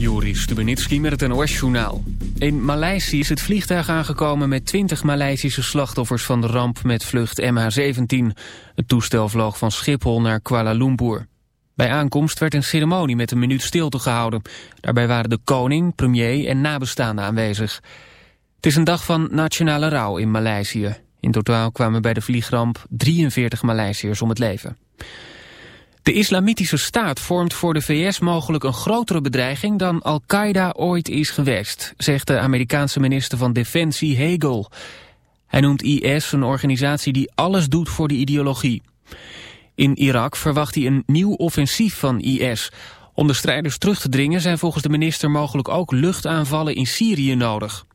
Juri Stubenitski met het NOS-journaal. In Maleisië is het vliegtuig aangekomen met 20 Maleisische slachtoffers van de ramp met vlucht MH17. Het toestel vloog van Schiphol naar Kuala Lumpur. Bij aankomst werd een ceremonie met een minuut stilte gehouden. Daarbij waren de koning, premier en nabestaanden aanwezig. Het is een dag van nationale rouw in Maleisië. In totaal kwamen bij de vliegramp 43 Maleisiërs om het leven. De islamitische staat vormt voor de VS mogelijk een grotere bedreiging dan Al-Qaeda ooit is geweest, zegt de Amerikaanse minister van Defensie Hegel. Hij noemt IS een organisatie die alles doet voor de ideologie. In Irak verwacht hij een nieuw offensief van IS. Om de strijders terug te dringen zijn volgens de minister mogelijk ook luchtaanvallen in Syrië nodig.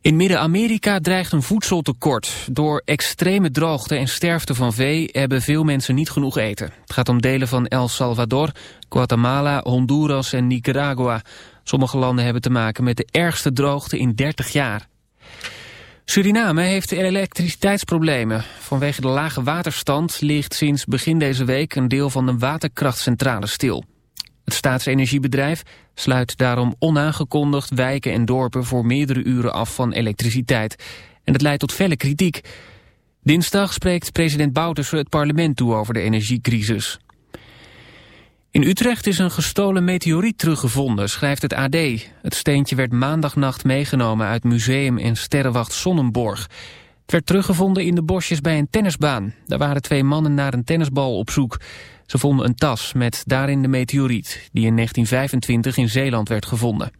In Midden-Amerika dreigt een voedseltekort. Door extreme droogte en sterfte van vee hebben veel mensen niet genoeg eten. Het gaat om delen van El Salvador, Guatemala, Honduras en Nicaragua. Sommige landen hebben te maken met de ergste droogte in 30 jaar. Suriname heeft elektriciteitsproblemen. Vanwege de lage waterstand ligt sinds begin deze week een deel van de waterkrachtcentrale stil. Het staatsenergiebedrijf sluit daarom onaangekondigd wijken en dorpen voor meerdere uren af van elektriciteit. En dat leidt tot felle kritiek. Dinsdag spreekt president Bouterse het parlement toe over de energiecrisis. In Utrecht is een gestolen meteoriet teruggevonden, schrijft het AD. Het steentje werd maandagnacht meegenomen uit museum en sterrenwacht Sonnenborg. Het werd teruggevonden in de bosjes bij een tennisbaan. Daar waren twee mannen naar een tennisbal op zoek. Ze vonden een tas met daarin de meteoriet... die in 1925 in Zeeland werd gevonden.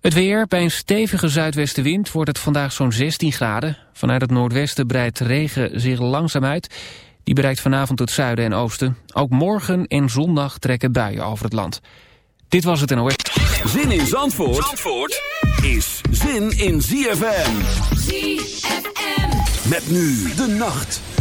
Het weer, bij een stevige zuidwestenwind wordt het vandaag zo'n 16 graden. Vanuit het noordwesten breidt regen zich langzaam uit. Die bereikt vanavond het zuiden en oosten. Ook morgen en zondag trekken buien over het land. Dit was het NOS. Zin in Zandvoort, Zandvoort is zin in ZFM. ZFM. Met nu de nacht.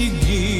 seguir.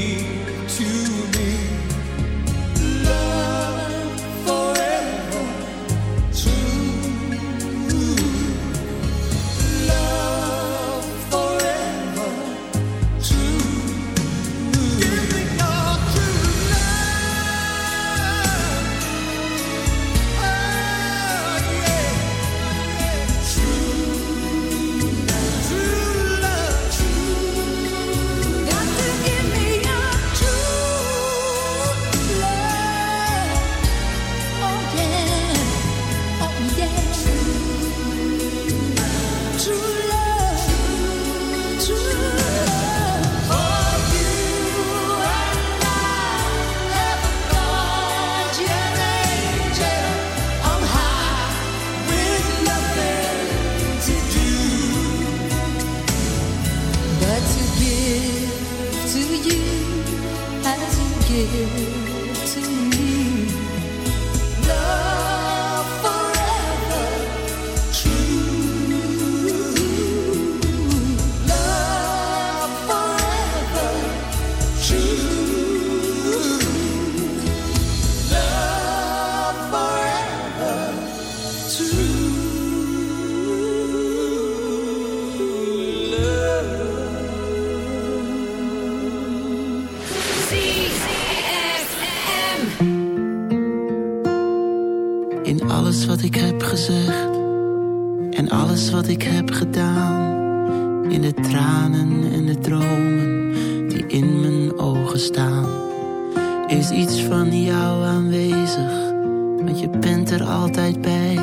bij,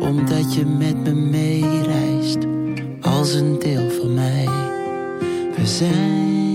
omdat je met me meereist als een deel van mij. We zijn.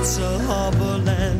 it's a harbor land.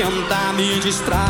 tentar me distrair.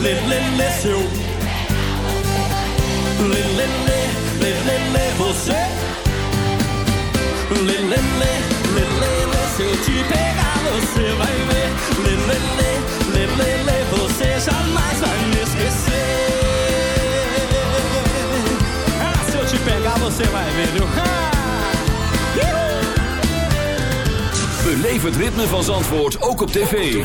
Seu Lelele, lelele, se eu te pegar você vai ver Lelele, lelele, você jamais vai me esquecer pegar você vai ver, viu? Beleef het ritme van Zandvoort ook op tv.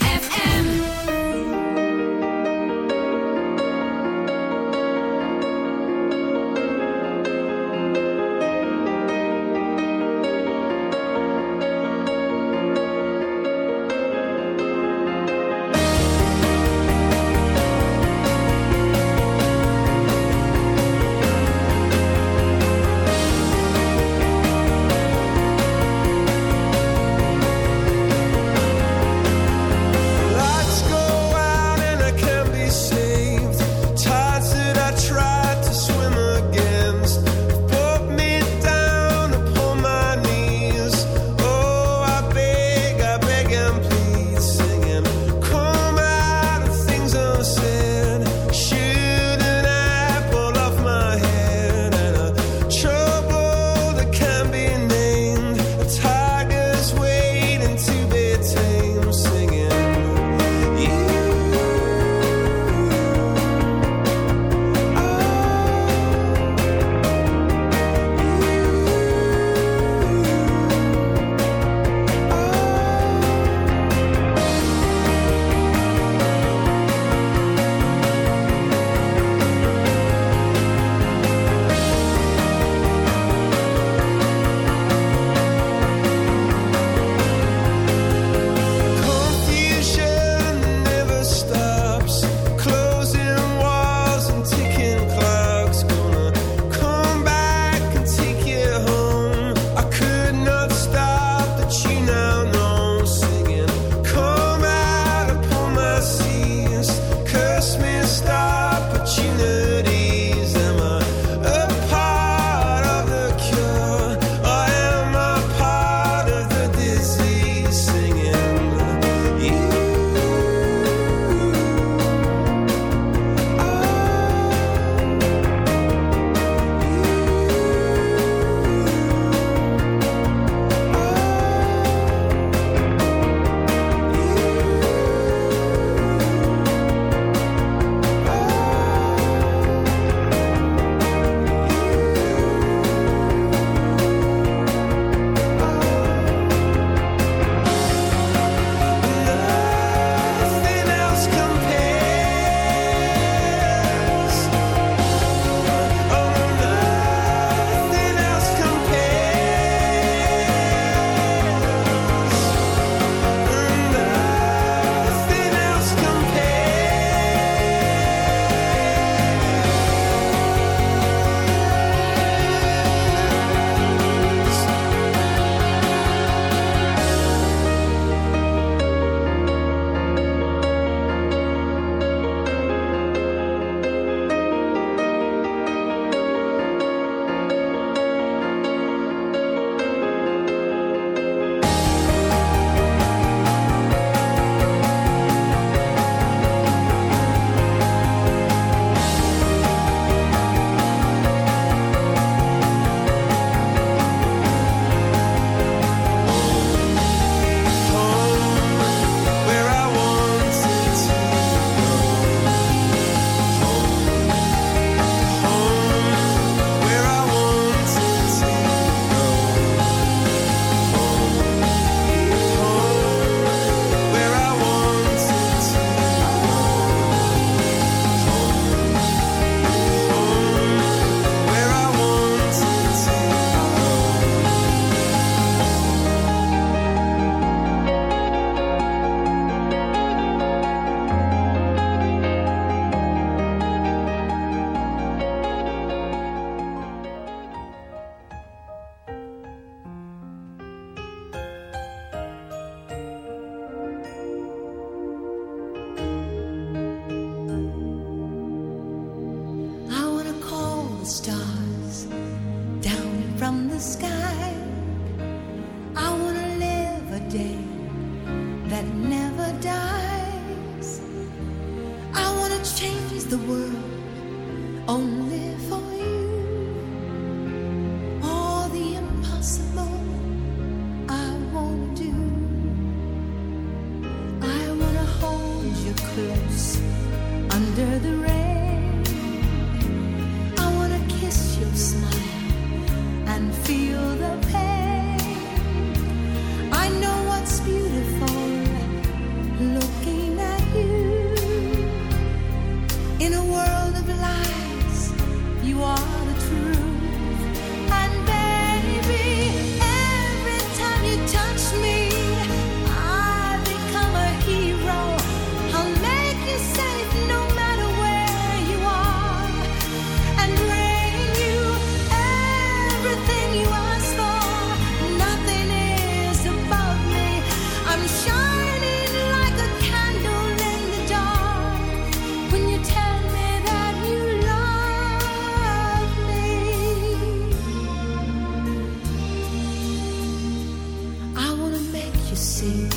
see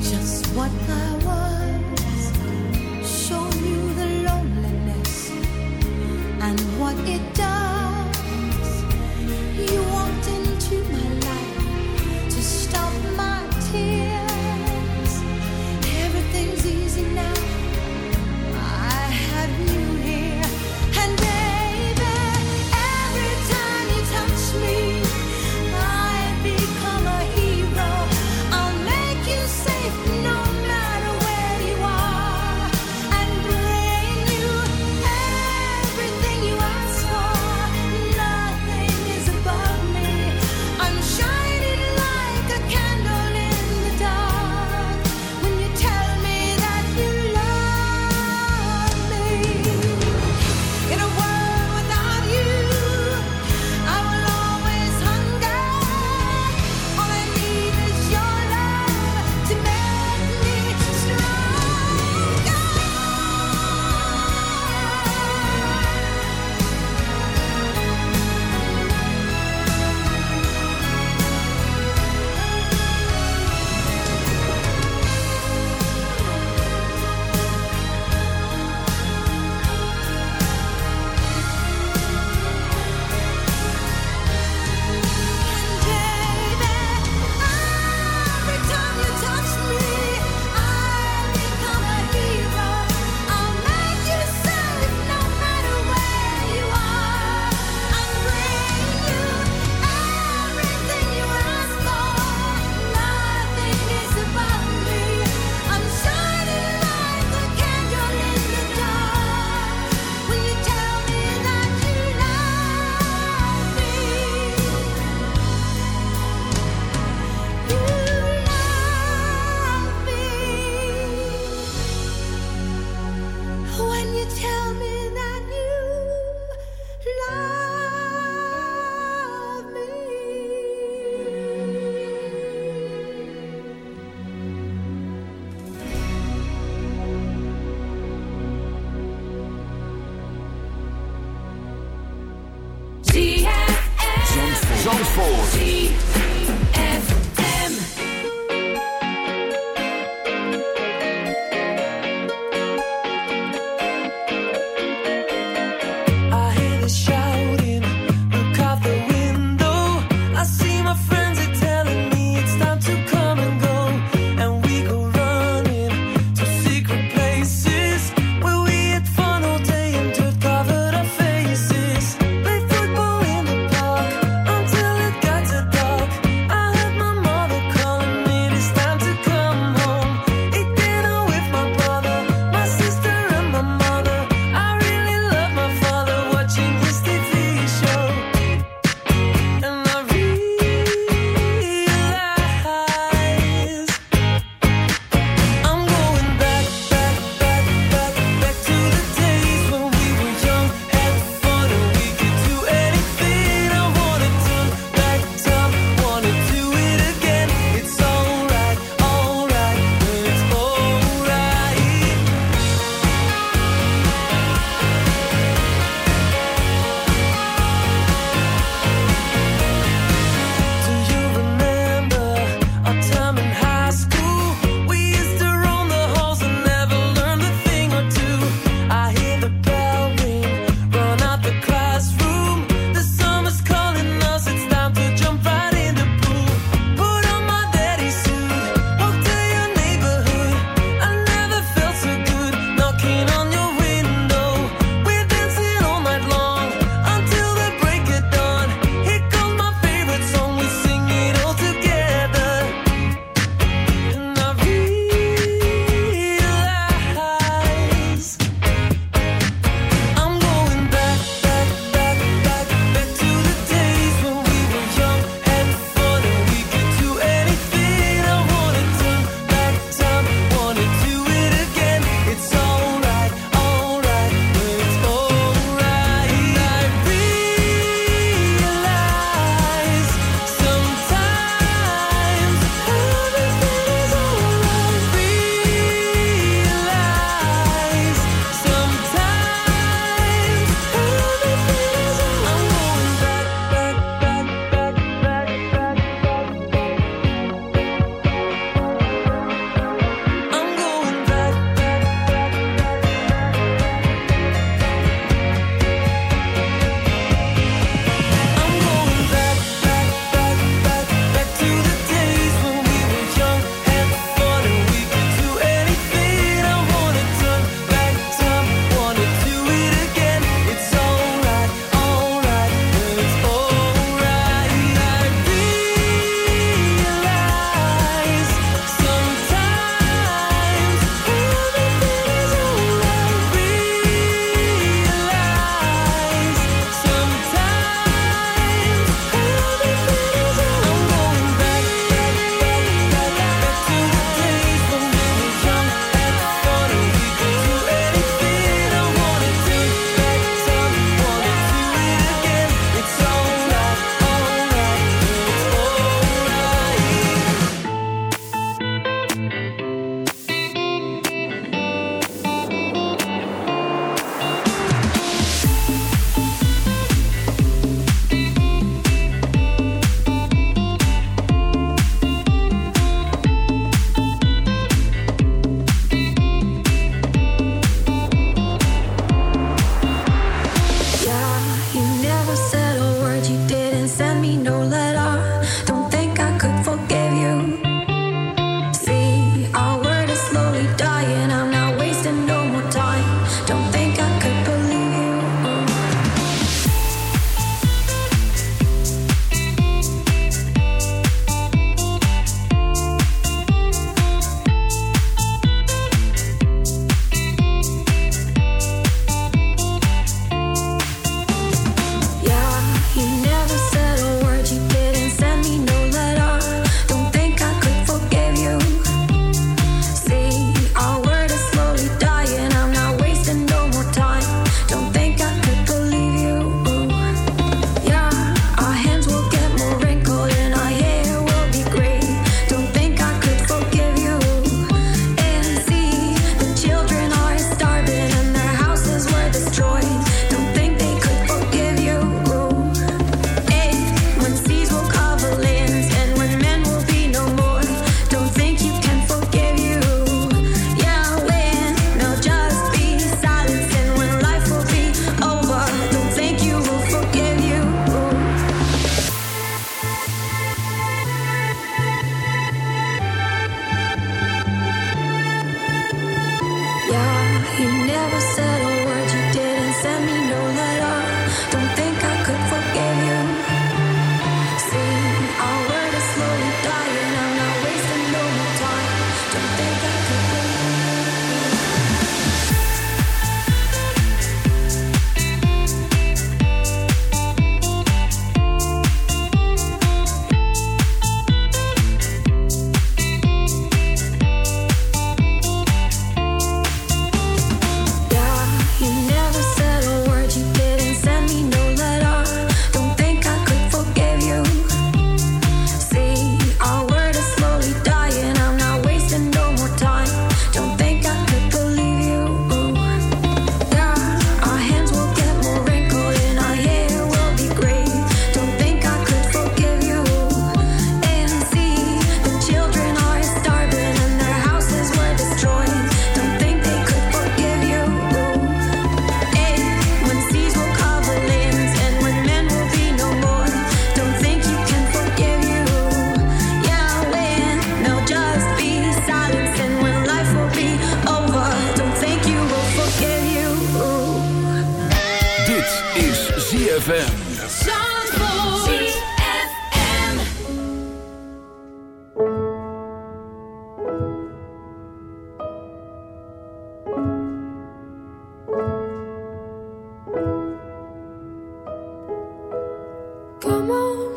just what I was.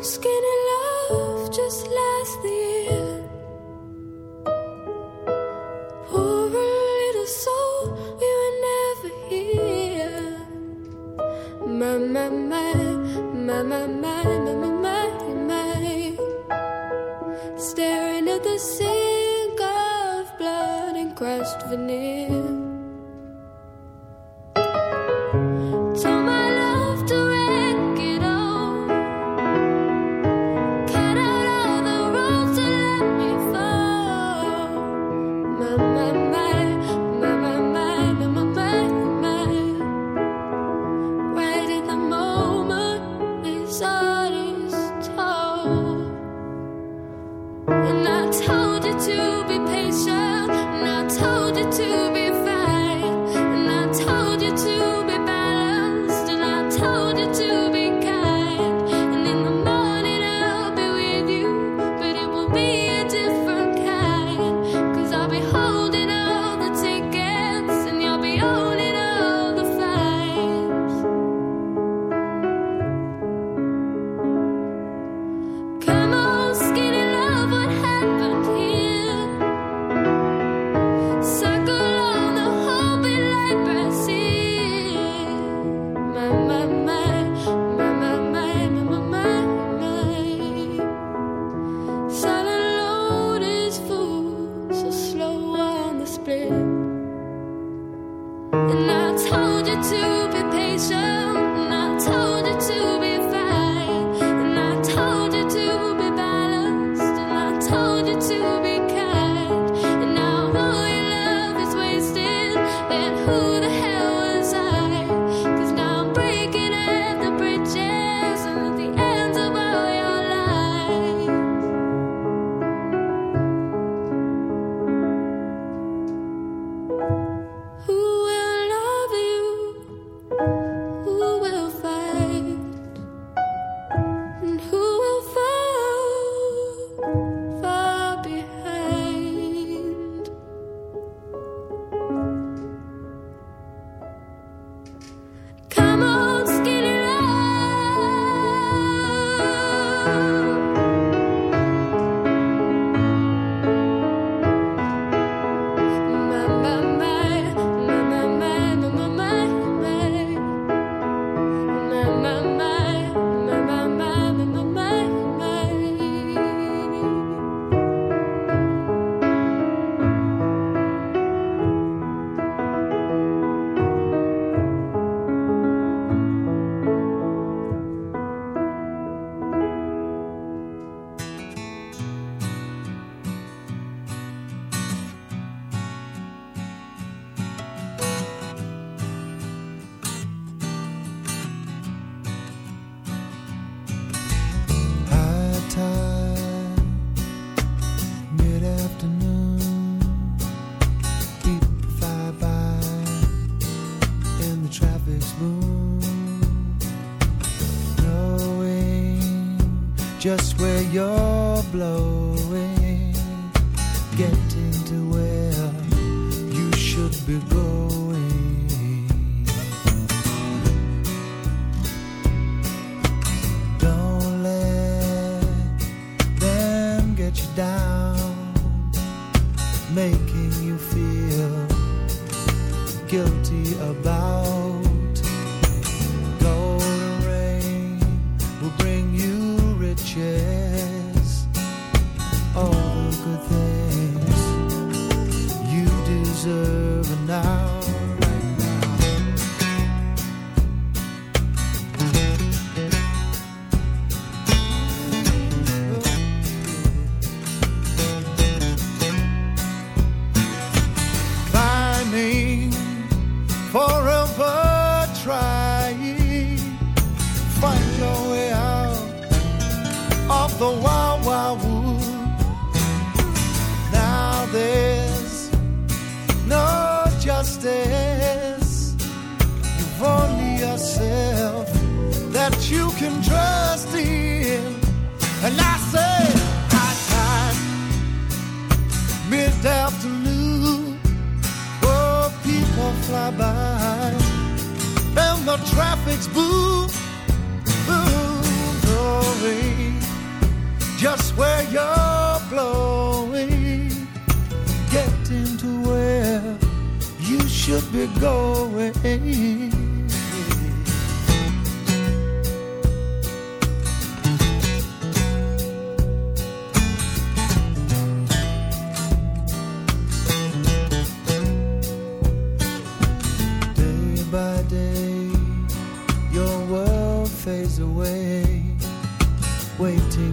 skin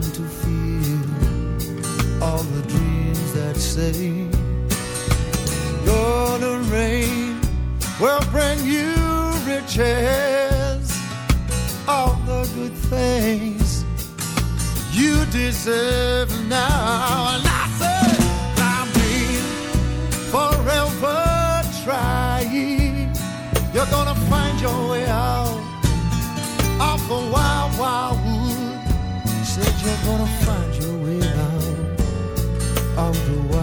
to feel all the dreams that say, Golden rain will bring you riches, all the good things you deserve now. And I say, I'm forever trying. You're gonna find your way out of the wild, wild you're gonna find your way out of the wild,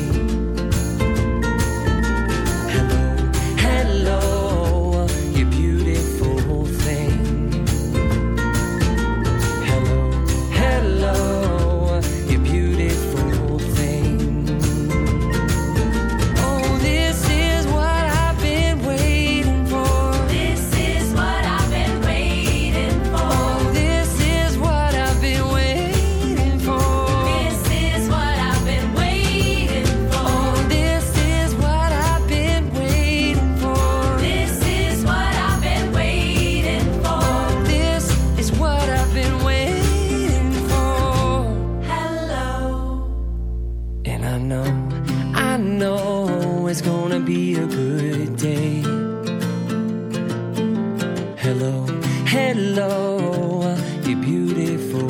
Hello, hello, you beautiful